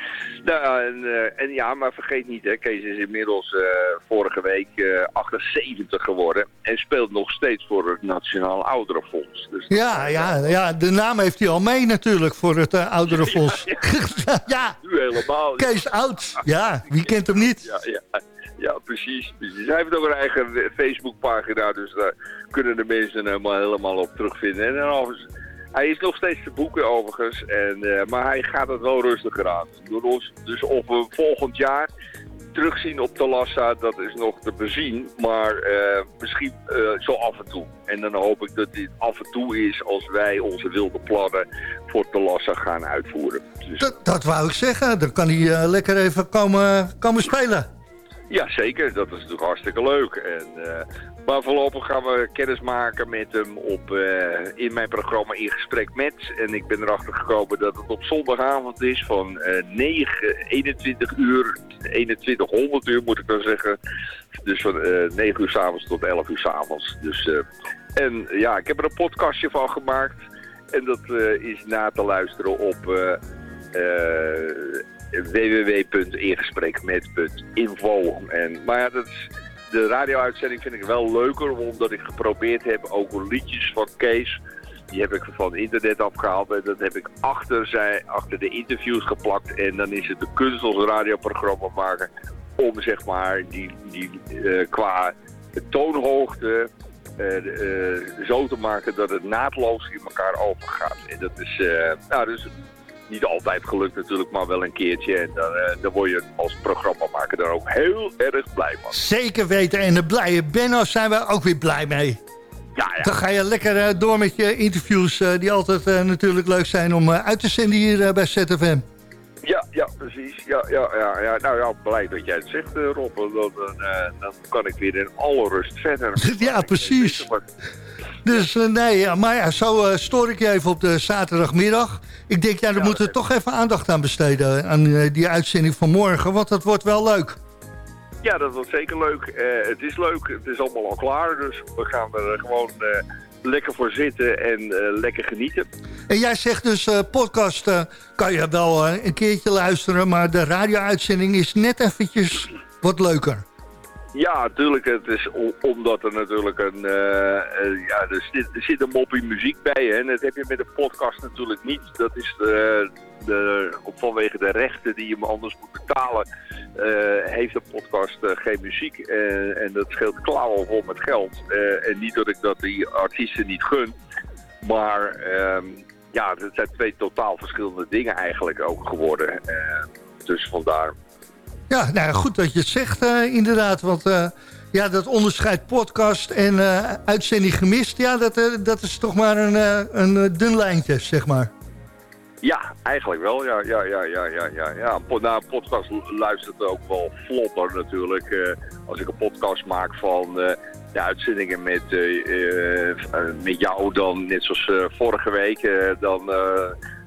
Nou, en, eh, en ja, maar vergeet niet, hè, Kees is inmiddels eh, vorige week eh, 78 geworden. En speelt nog steeds voor het Nationaal Ouderenfonds. Dus Ja, ja, ja, de naam heeft hij al mee natuurlijk voor het eh, ouderenfonds. [laughs] [laughs] ja, nu helemaal. Kees Oud. Ja, wie kent hem niet? Ja, ja, ja precies, precies. Hij heeft ook een eigen Facebookpagina, dus daar kunnen de mensen helemaal, helemaal op terugvinden. En dan hij is nog steeds te boeken overigens, en, eh, maar hij gaat het wel rustiger aan. Dus of we volgend jaar terugzien op Talassa, dat is nog te bezien. Maar eh, misschien eh, zo af en toe. En dan hoop ik dat dit af en toe is als wij onze wilde plannen voor Talassa gaan uitvoeren. Dus Dat, dat wou ik zeggen. Dan kan hij lekker even komen, komen spelen. Ja, zeker. Dat is natuurlijk hartstikke leuk. En, maar voorlopig gaan we kennis maken met hem op, eh, in mijn programma In Gesprek Met. En ik ben erachter gekomen dat het op zondagavond is van eh 9, 21 uur, 2100 uur moet ik dan zeggen. Dus van eh 9 uur s'avonds tot 11 uur s'avonds. Dus, eh, en ja, ik heb er een podcastje van gemaakt. En dat eh, is na te luisteren op... eh, eh, www.ingesprekmet.info. En, maar ja, dat is, de radio-uitzending vind ik wel leuker, omdat ik geprobeerd heb ook liedjes van Kees. Die heb ik van internet afgehaald en dat heb ik achter, zij, achter de interviews geplakt. En dan is het de kunst als radioprogramma maken om zeg maar die, die eh, qua toonhoogte, eh, eh, zo te maken dat het naadloos in elkaar overgaat. En dat is, nou, dus niet altijd gelukt natuurlijk, maar wel een keertje. En dan, eh, dan word je als programmamaker daar ook heel erg blij van. Zeker weten. En de blije Benno zijn we ook weer blij mee. Ja, ja. Dan ga je lekker eh, door met je interviews... eh, die altijd natuurlijk leuk zijn om uit te zenden hier bij ZFM. Ja, ja, precies. Ja, ja, ja, ja. Nou ja, blij dat jij het zegt, Rob. Dan, dan, dan kan ik weer in alle rust verder. [laughs] Ja, precies. Dus eh, nee, maar ja, zo eh, stoor ik je even op de zaterdagmiddag. Ik denk, ja, daar moeten we toch even aandacht aan besteden... aan eh, die uitzending van morgen, want dat wordt wel leuk. Ja, dat wordt zeker leuk. Eh, het is leuk, het is allemaal al klaar. Dus we gaan er gewoon eh, lekker voor zitten en eh, lekker genieten. En jij zegt dus, eh, podcast eh, kan je wel eh, een keertje luisteren... maar de radio-uitzending is net eventjes wat leuker. Ja, natuurlijk. Het is omdat er natuurlijk een, eh, eh, ja, er zit, er zit een moppie muziek bij. Hè? En dat heb je met een podcast natuurlijk niet. Dat is de, de, op- vanwege de rechten die je me anders moet betalen, eh, heeft een podcast geen muziek. En dat scheelt klauwen vol met geld. En niet dat ik dat die artiesten niet gun. Maar ehm, ja, het zijn twee totaal verschillende dingen eigenlijk ook geworden. Dus vandaar. Ja, nou goed dat je het zegt eh, inderdaad. Want eh, ja, dat onderscheid podcast en eh, uitzending gemist... ja, dat, dat is toch maar een, een dun lijntje, zeg maar. Ja, eigenlijk wel. Ja, ja, ja, ja, ja, ja. een podcast lu- luistert ook wel vlotter natuurlijk. Als ik een podcast maak van de uitzendingen met, met jou dan, net zoals vorige week, dan...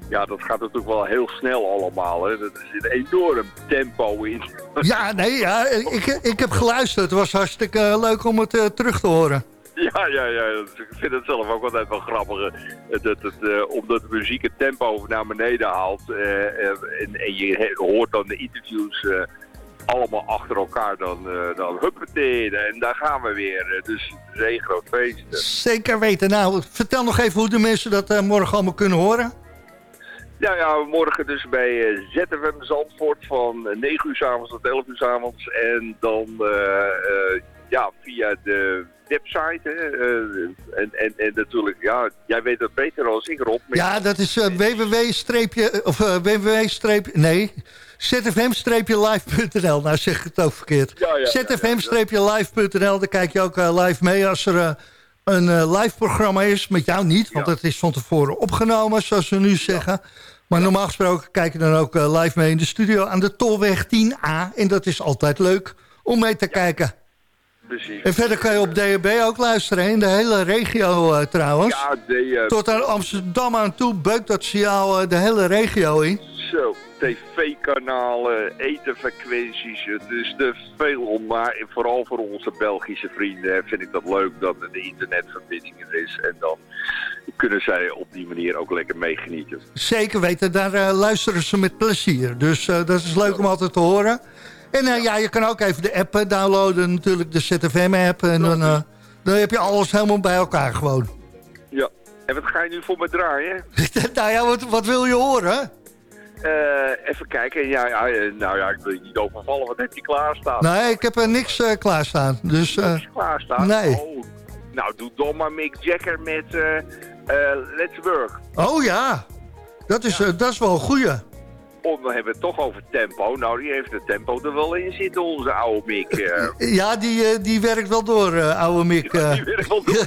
ja, dat gaat natuurlijk wel heel snel allemaal. Hè. Er zit een enorm tempo in. [laughs] Ja, nee, ja, ik, ik heb geluisterd. Het was hartstikke eh, leuk om het eh, terug te horen. Ja, ja, ja. Ik vind het zelf ook altijd wel grappig. eh, Dat het, omdat de muziek het tempo naar beneden haalt. en, en je hoort dan de interviews allemaal achter elkaar. Dan, uh, dan. En daar gaan we weer. Dus het is één groot feest. Zeker weten. Nou, vertel nog even hoe de mensen dat morgen allemaal kunnen horen. Ja, ja, morgen dus bij eh, ZFM Zandvoort van eh, 9 uur s avonds tot 11 uur s avonds. En dan eh, eh, ja, via de website. En, en, en natuurlijk, ja, jij weet dat beter als ik, Rob. maar- Ja, dat is eh, www streepje of www nee, zfm-live.nl. Nou zeg ik het ook verkeerd. Ja, ja, zfm-live.nl, daar kijk je ook live mee als er een eh, live programma is. Met jou niet, want het is van tevoren opgenomen, zoals we nu zeggen. Maar normaal gesproken kijk je dan ook eh, live mee in de studio aan de Tolweg 10A. En dat is altijd leuk om mee te kijken. Precies. En verder kan je op DHB ook luisteren, in de hele regio eh, trouwens. Ja, de, Tot aan Amsterdam aan toe beukt dat signaal eh, de hele regio in. Zo, tv-kanalen, etenfrequenties, het is veel. Maar vooral voor onze Belgische vrienden vind ik dat leuk dat er de internetverbinding er is. En dan kunnen zij op die manier ook lekker meegenieten. Zeker weten, daar eh, luisteren ze met plezier. Dus eh, dat is leuk om altijd te horen. En eh, ja, je kan ook even de app downloaden, natuurlijk de ZFM-app. En dan, dan heb je alles helemaal bij elkaar gewoon. Ja, en wat ga je nu voor me draaien? [laughs] nou ja, wat, wat wil je horen? Eh, even kijken. Ja, ja, eh, nou ja, ik wil je niet overvallen. Wat heb je klaarstaan? Nee, ik heb er niks eh, klaarstaan. Dus, eh, Klaarstaan? nee. Oh, nou, doe dan maar Mick Jagger met Let's Work. Oh ja, dat is, eh, dat is wel een goeie. Oh, dan hebben we het toch over tempo. Nou, die heeft het tempo er wel in zitten, onze oude Mick. eh. [laughs] Ja, die, eh, die werkt wel door, eh, oude Mick. eh. Die werkt wel door,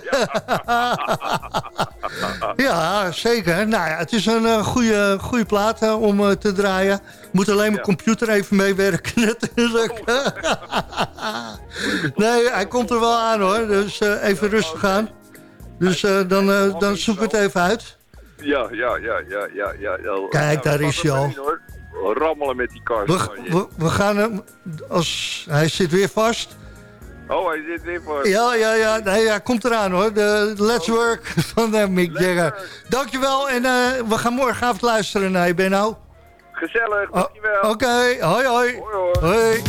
[laughs] Ja, zeker. Nou ja, het is een goede, goede plaat om te draaien. Moet alleen mijn computer even meewerken [laughs] natuurlijk. nee, hij komt er wel aan hoor. Dus even rustig aan. Dus dan, dan zoek ik het even uit. Ja, ja, ja, ja, ja, ja. ja. Kijk, daar is hij al. Rammelen met die kast. We, gaan hem... Als, hij zit weer vast. Oh, hij zit weer voor. Ja, ja, ja. Nee, hij komt eraan hoor. De Let's Work [laughs] van eh, Mick Jagger. Dankjewel. En eh, we gaan morgenavond luisteren naar je, Benno. Gezellig, Oh, dankjewel. Oké, hoi hoi. Hoi.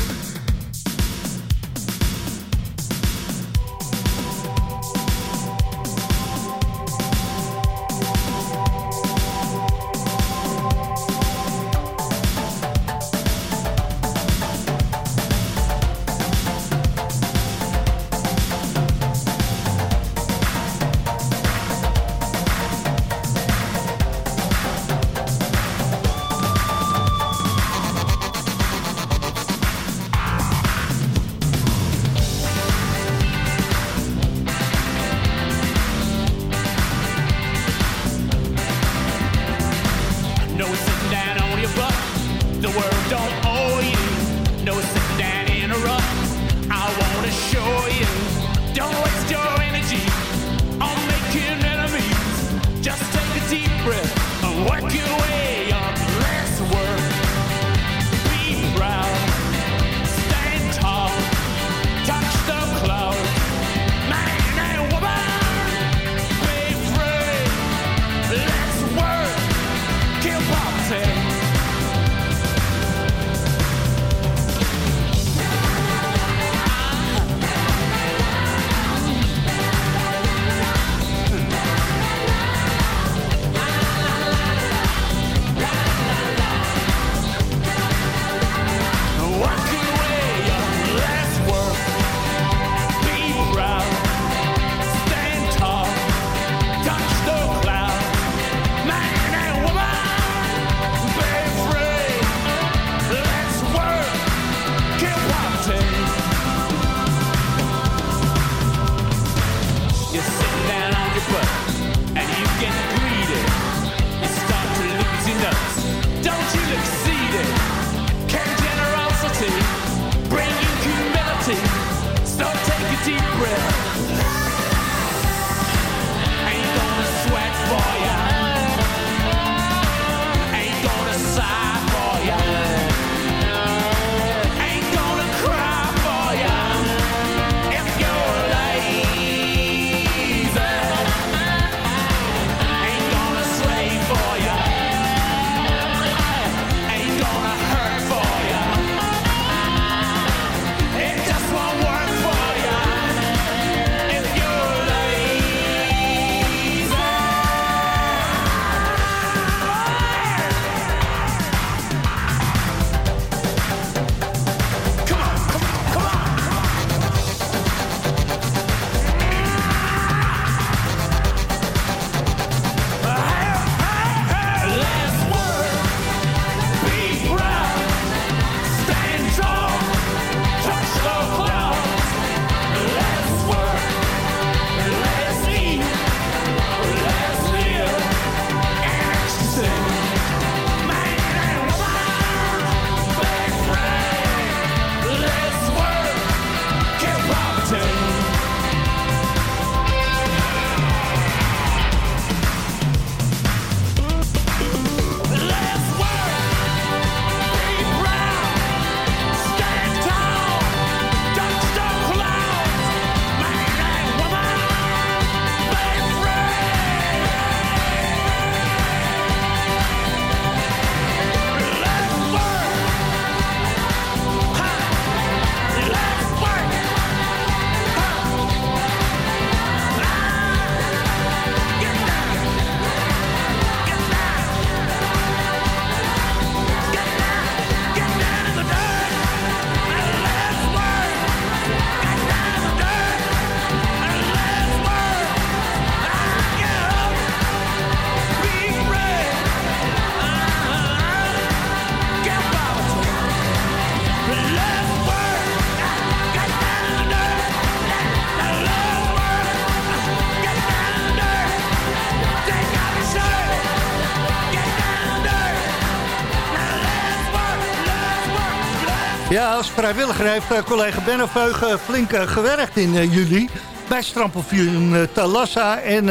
Ja, als vrijwilliger heeft eh, collega Benno Veugen flink eh, gewerkt in eh, juli. Bij Strampelvuur uh, Talassa. En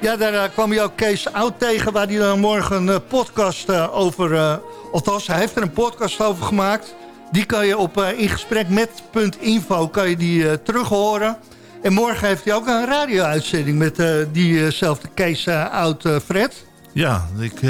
ja, daar kwam je ook Kees Oud tegen... waar hij dan morgen een podcast over... althans, hij heeft er een podcast over gemaakt. Die kan je op eh, ingesprekmet.info kan je die terug horen. En morgen heeft hij ook een radio-uitzending... met diezelfde Kees Oud Fred. Ja, ik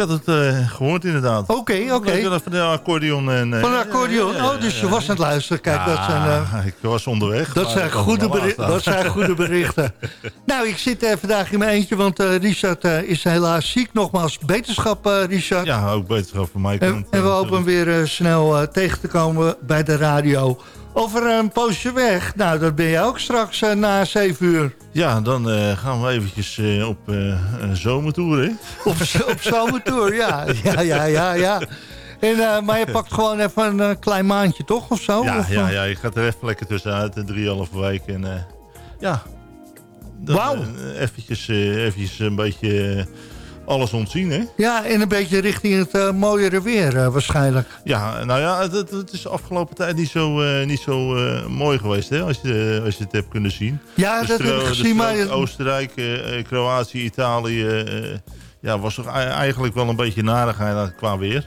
had het eh, gehoord inderdaad. Oké, oké. Ik Van de accordeon. En, eh, Van de accordeon. ja, ja, ja, Oh, dus je ja. was aan het luisteren. Kijk, dat zijn... eh, Ja, ik was onderweg. Dat zijn, goede hem al beri- aanstaan. dat zijn goede berichten. [laughs] nou, ik zit vandaag in mijn eentje, want Richard is helaas ziek. Nogmaals, beterschap, Richard. Ja, ook beterschap voor mij. en, en we hopen hem weer snel tegen te komen bij de radio. Over een poosje weg. Nou, dat ben je ook straks eh, na 7 uur. Ja, dan eh, gaan we eventjes eh, op een zomertour, hè? Op, op zomertour, ja. Ja, ja, ja, ja. En, maar je pakt gewoon even een klein maandje, toch? Of zo? Ja, Of, ja, ja, je gaat er even lekker tussenuit, een drieënhalve week. En ja, Wauw. eventjes, eventjes een beetje alles ontzien, hè? Ja, en een beetje richting het eh, mooiere weer eh, waarschijnlijk. Ja, nou ja, het, is de afgelopen tijd niet zo, eh, niet zo mooi geweest, hè? Als je, als je het hebt kunnen zien. Ja, De dat heb ik gezien, maar- Oostenrijk, Kroatië, Italië... ja, was toch ei- eigenlijk wel een beetje narigheid qua weer.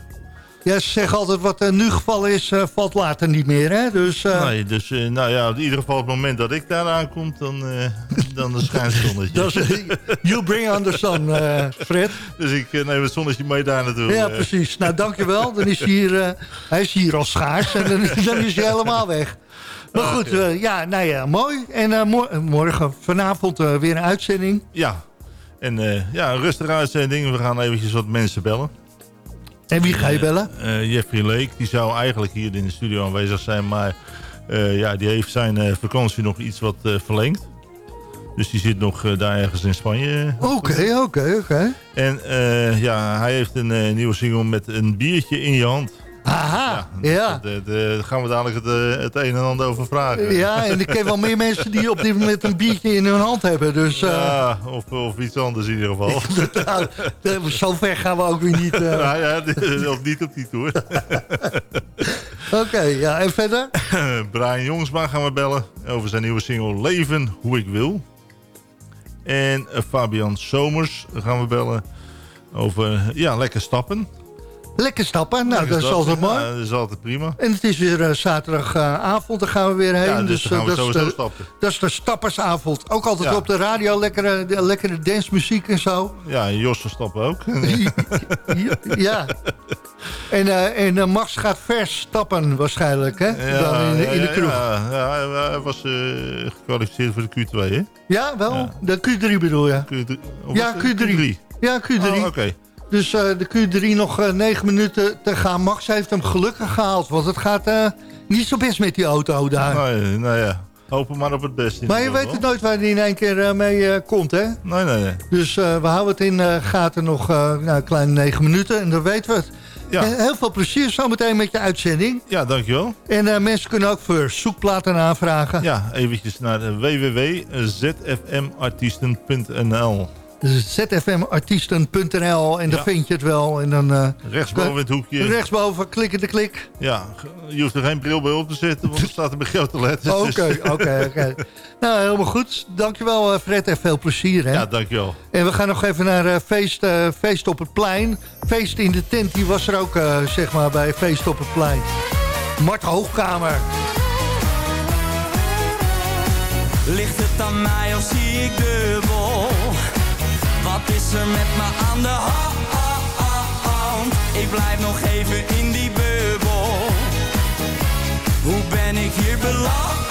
Ja, ze zeggen altijd wat er nu gevallen is, eh, valt later niet meer, hè? Dus, eh, Nee, dus eh, nou ja, in ieder geval op het moment dat ik daar aankom, dan, dan schijnt het zonnetje. [laughs] dat is, [laughs] you bring on the sun, Fred. Dus ik neem het zonnetje mee daar naartoe. Ja, precies. Nou, dankjewel. Dan is hij hier, hij is hier al schaars en dan, [laughs] dan is hij helemaal weg. Maar goed, eh, ja, nou ja, mooi. En mor- morgen, vanavond weer een uitzending. Ja, en ja, een rustige uitzending. We gaan eventjes wat mensen bellen. En wie ga je bellen? Eh, Jeffrey Lake, die zou eigenlijk hier in de studio aanwezig zijn, maar eh, ja, die heeft zijn eh, vakantie nog iets wat eh, verlengd. Dus die zit nog eh, daar ergens in Spanje. Oké, oké, oké. En eh, ja, hij heeft een eh, nieuwe single met een biertje in je hand. Aha, ja. Daar daar gaan we dadelijk het, eh, het een en ander over vragen. Ja, en ik ken wel meer mensen die op dit moment een biertje in hun hand hebben. Dus eh, Ja, of, of iets anders in ieder geval. [laughs] nou, eh, zo ver gaan we ook weer niet. eh. Nou ja, of niet op die tour. [laughs] Oké, ja, en verder? [clears throat] Brian Jongsma gaan we bellen over zijn nieuwe single Leven Hoe Ik Wil. En eh, Fabian Somers gaan we bellen over, ja, lekker stappen. Lekker stappen, nou, Lekker dat is altijd mooi. Ja, dat is altijd prima. En het is weer eh, zaterdagavond, daar gaan we weer heen. Ja, dus dan gaan we eh, dat, is sowieso de, stappen. dat is de stappersavond. Ook altijd Ja. op de radio, lekkere, de- lekkere dancemuziek en zo. Ja, en Jos Stappen ook. [laughs] ja. En, eh, en Max gaat vers stappen waarschijnlijk, hè? Dan in, de- in de ja, kroeg. Ja, hij- was gekwalificeerd voor de Q2, hè? Ja, wel? De Q3 bedoel je? Q3. Of Ja, was het Q3. Ja, Q3. Oh, oké. Dus eh, de Q3 nog eh, negen minuten te gaan. Max heeft hem gelukkig gehaald, want het gaat eh, niet zo best met die auto daar. Nee, nou ja, hopen maar op het beste. Maar je weet het nooit waar hij in één keer mee komt, hè? Nee, nee, nee. Dus we houden het in eh, gaten nog nou, een kleine negen minuten en dan weten we het. Ja. Heel veel plezier zometeen met je uitzending. Ja, dankjewel. En mensen kunnen ook voor zoekplaten aanvragen. Ja, eventjes naar www.zfmartiesten.nl zfmartiesten.nl en dan Ja. vind je het wel. En dan, eh, Rechtsboven in het hoekje. Rechtsboven, klikken de klik. Ja, je hoeft er geen bril bij op te zetten, want er staat er bij grote letters. Oké, Dus- oké, oké. Nou, helemaal goed. Dankjewel eh, Fred en veel plezier. Hè? Ja, dankjewel. En we gaan nog even naar eh, feest, feest op het Plein. Feest in de tent, die was er ook eh, zeg maar bij Feest op het Plein. Mart Hoogkamer. Ligt het aan mij of zie ik dubbel? Is er met me aan de ha- ha- ha- hand? Ik blijf nog even in die bubbel. Hoe ben ik hier beland?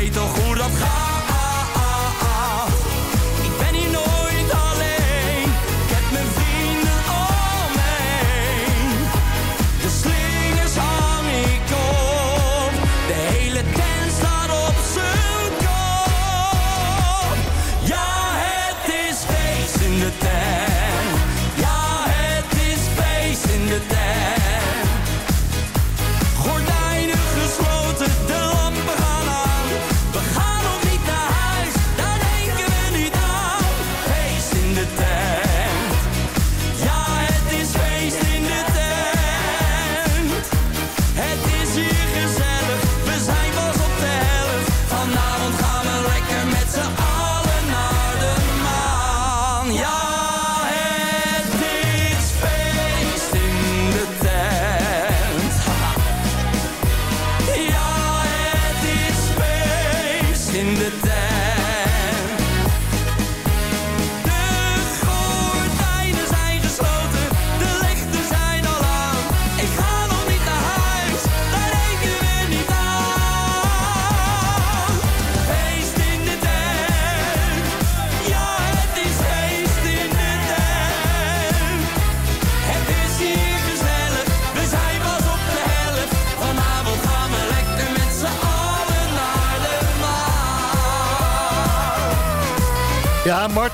Weet toch hoe dat gaat.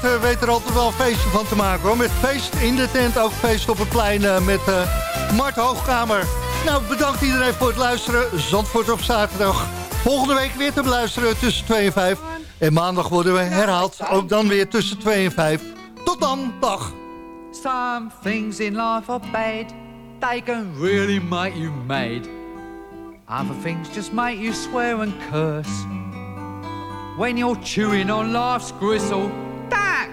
Mart eh, weet er altijd wel een feestje van te maken hoor. Met feest in de tent, ook feest op het plein eh, met eh, Mart Hoogkamer. Nou, bedankt iedereen voor het luisteren. Zandvoort op zaterdag. Volgende week weer te beluisteren tussen 2 en 5. En maandag worden we herhaald, ook dan weer tussen 2 en 5. Tot dan, dag. Some things in life are bad. They can really make you mad. Other things just make you swear and curse. When you're chewing on life's gristle,